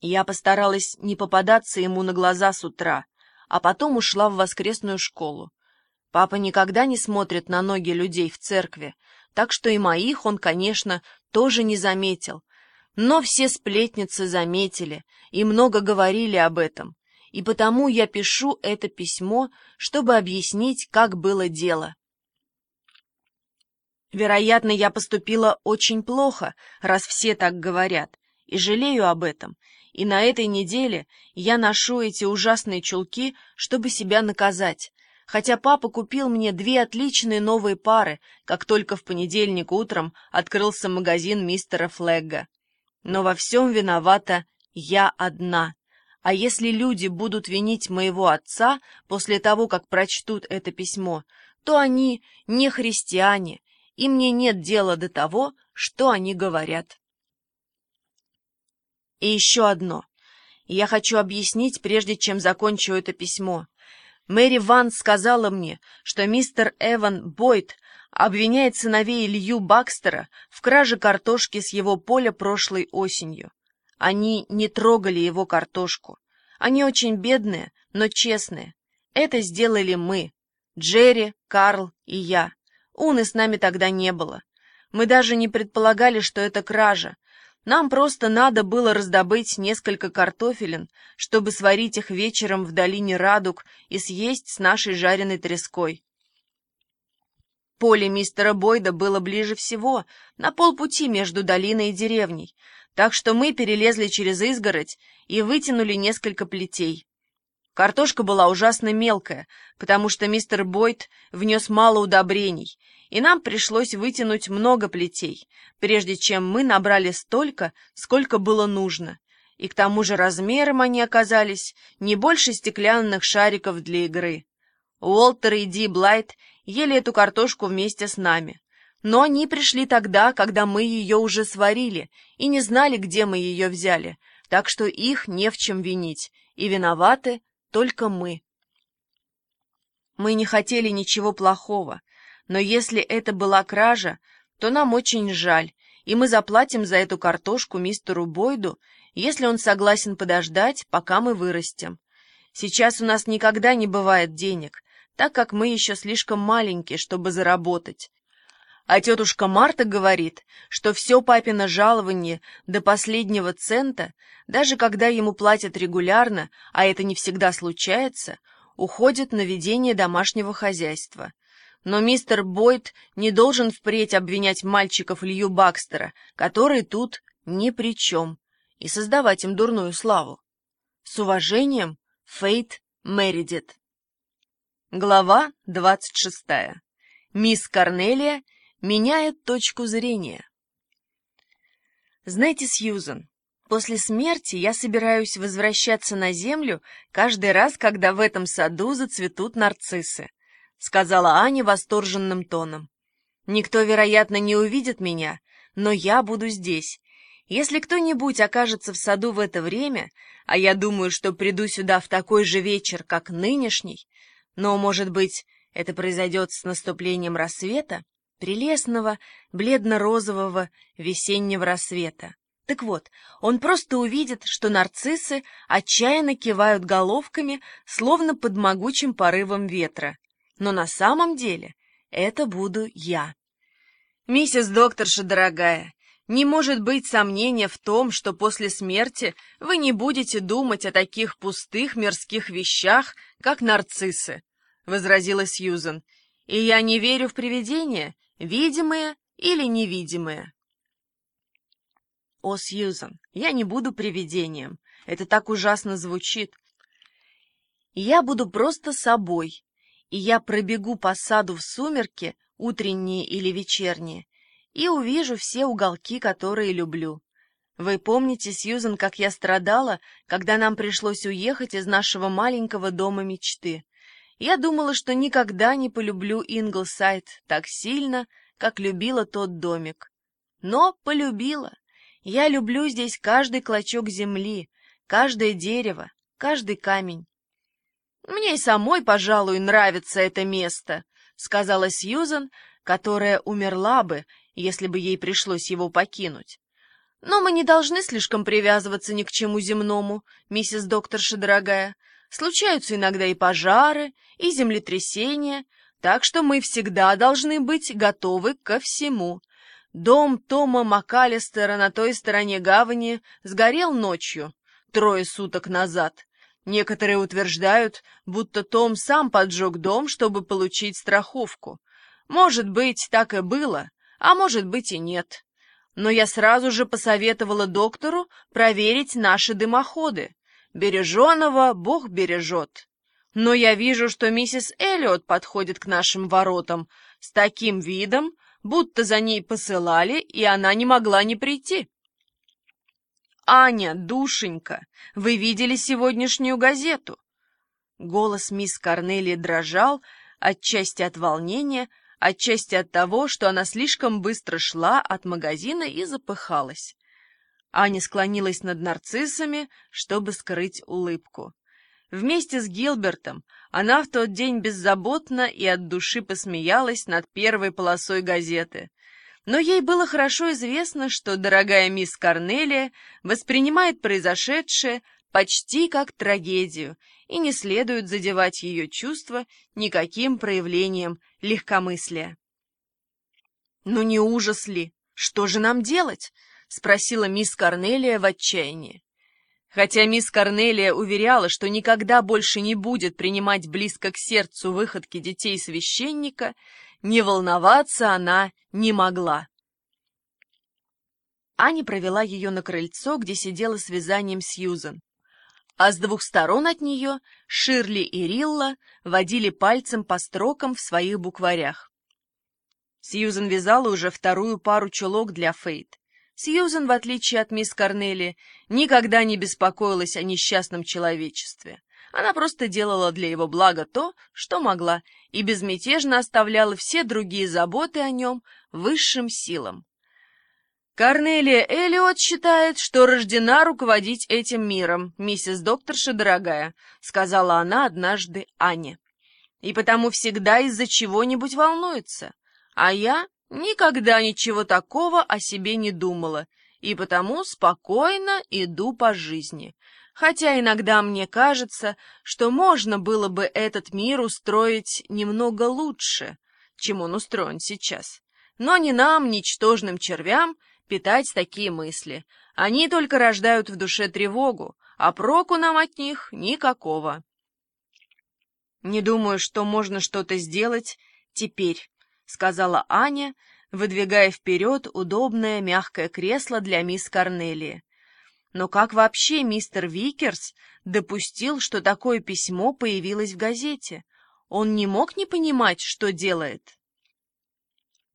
Я постаралась не попадаться ему на глаза с утра, а потом ушла в воскресную школу. Папа никогда не смотрит на ноги людей в церкви, так что и моих он, конечно, тоже не заметил. Но все сплетницы заметили и много говорили об этом, и потому я пишу это письмо, чтобы объяснить, как было дело. Вероятно, я поступила очень плохо, раз все так говорят, и жалею об этом, и на этой неделе я ношу эти ужасные чулки, чтобы себя наказать, хотя папа купил мне две отличные новые пары, как только в понедельник утром открылся магазин мистера Флегга. Но во всем виновата я одна. А если люди будут винить моего отца после того, как прочтут это письмо, то они не христиане, и мне нет дела до того, что они говорят. И еще одно. Я хочу объяснить, прежде чем закончу это письмо. Мэри Ван сказала мне, что мистер Эван Бойд обвиняет сыновей Илью Бакстера в краже картошки с его поля прошлой осенью. Они не трогали его картошку. Они очень бедные, но честные. Это сделали мы, Джерри, Карл и я. Уны с нами тогда не было. Мы даже не предполагали, что это кража, нам просто надо было раздобыть несколько картофелин, чтобы сварить их вечером в долине Радуг и съесть с нашей жареной треской. Поле мистера Бойда было ближе всего, на полпути между долиной и деревней, так что мы перелезли через изгородь и вытянули несколько плетей. Картошка была ужасно мелкая, потому что мистер Бойд внес мало удобрений, и нам пришлось вытянуть много плетей, прежде чем мы набрали столько, сколько было нужно, и к тому же размером они оказались не больше стеклянных шариков для игры. Уолтер и Ди Блайт ели эту картошку вместе с нами, но они пришли тогда, когда мы ее уже сварили, и не знали, где мы ее взяли, так что их не в чем винить, и виноваты только мы. Мы не хотели ничего плохого, но если это была кража, то нам очень жаль, и мы заплатим за эту картошку мистеру Бойду, если он согласен подождать, пока мы вырастем. Сейчас у нас никогда не бывает денег, так как мы еще слишком маленькие, чтобы заработать. А тетушка Марта говорит, что все папино жалование до последнего цента, даже когда ему платят регулярно, а это не всегда случается, уходит на ведение домашнего хозяйства. Но мистер Бойд не должен впредь обвинять мальчиков Лью Бакстера, который тут ни при чем, и создавать им дурную славу. С уважением, Фейт Мередит. Глава двадцать шестая. Мисс Корнелия меняет точку зрения. Знаете, Сьюзен, после смерти я собираюсь возвращаться на землю каждый раз, когда в этом саду зацветут нарциссы, сказала Аня восторженным тоном. Никто, вероятно, не увидит меня, но я буду здесь. Если кто-нибудь окажется в саду в это время, а я думаю, что приду сюда в такой же вечер, как нынешний, но, может быть, это произойдет с наступлением рассвета, прелестного, бледно-розового весеннего рассвета. Так вот, он просто увидит, что нарциссы отчаянно кивают головками, словно под могучим порывом ветра. Но на самом деле это буду я. Миссис докторша дорогая, не может быть сомнения в том, что после смерти вы не будете думать о таких пустых мирских вещах, как нарциссы, — возразила Сьюзен. И я не верю в привидения, Видимые или невидимые? О, Сьюзан, я не буду привидением. Это так ужасно звучит. Я буду просто собой, и я пробегу по саду в сумерки, утренние или вечерние, и увижу все уголки, которые люблю. Вы помните, Сьюзан, как я страдала, когда нам пришлось уехать из нашего маленького дома мечты? Я думала, что никогда не полюблю Инглсайд так сильно, как любила тот домик. Но полюбила. Я люблю здесь каждый клочок земли, каждое дерево, каждый камень. «Мне и самой, пожалуй, нравится это место», — сказала Сьюзан, которая умерла бы, если бы ей пришлось его покинуть. Но мы не должны слишком привязываться ни к чему земному, миссис докторша дорогая. Случаются иногда и пожары, и землетрясения, так что мы всегда должны быть готовы ко всему. Дом Тома МакАлистера на той стороне гавани сгорел ночью, трое суток назад. Некоторые утверждают, будто Том сам поджег дом, чтобы получить страховку. Может быть, так и было, а может быть и нет. Но я сразу же посоветовала доктору проверить наши дымоходы. Береженого Бог бережет. Но я вижу, что миссис Эллиот подходит к нашим воротам с таким видом, будто за ней посылали, и она не могла не прийти. «Аня, душенька, вы видели сегодняшнюю газету?» Голос мисс Корнелии дрожал, отчасти от волнения, отчасти от того, что она слишком быстро шла от магазина и запыхалась. Аня склонилась над нарциссами, чтобы скрыть улыбку. Вместе с Гилбертом она в тот день беззаботно и от души посмеялась над первой полосой газеты. Но ей было хорошо известно, что дорогая мисс Корнелия воспринимает произошедшее почти как трагедию, и не следует задевать ее чувства никаким проявлением легкомыслия. «Ну не ужас ли? Что же нам делать?» — спросила мисс Корнелия в отчаянии. Хотя мисс Корнелия уверяла, что никогда больше не будет принимать близко к сердцу выходки детей священника, не волноваться она не могла. Аня провела ее на крыльцо, где сидела с вязанием Сьюзан. А с двух сторон от нее Ширли и Рилла водили пальцем по строкам в своих букварях. Сьюзан вязала уже вторую пару чулок для Фейт. Сьюзен, в отличие от мисс Корнели, никогда не беспокоилась о несчастном человечестве. Она просто делала для его блага то, что могла, и безмятежно оставляла все другие заботы о нем высшим силам. Корнелия Эллиот считает, что рождена руководить этим миром, миссис докторша дорогая, сказала она однажды Ане. И потому всегда из-за чего-нибудь волнуется. А я Никогда ничего такого о себе не думала, и потому спокойно иду по жизни. Хотя иногда мне кажется, что можно было бы этот мир устроить немного лучше, чем он устроен сейчас. Но не нам, ничтожным червям, питать такие мысли. Они только рождают в душе тревогу, а проку нам от них никакого. Не думаю, что можно что-то сделать теперь, сказала Аня, выдвигая вперед удобное мягкое кресло для мисс Корнелии. Но как вообще мистер Викерс допустил, что такое письмо появилось в газете? Он не мог не понимать, что делает.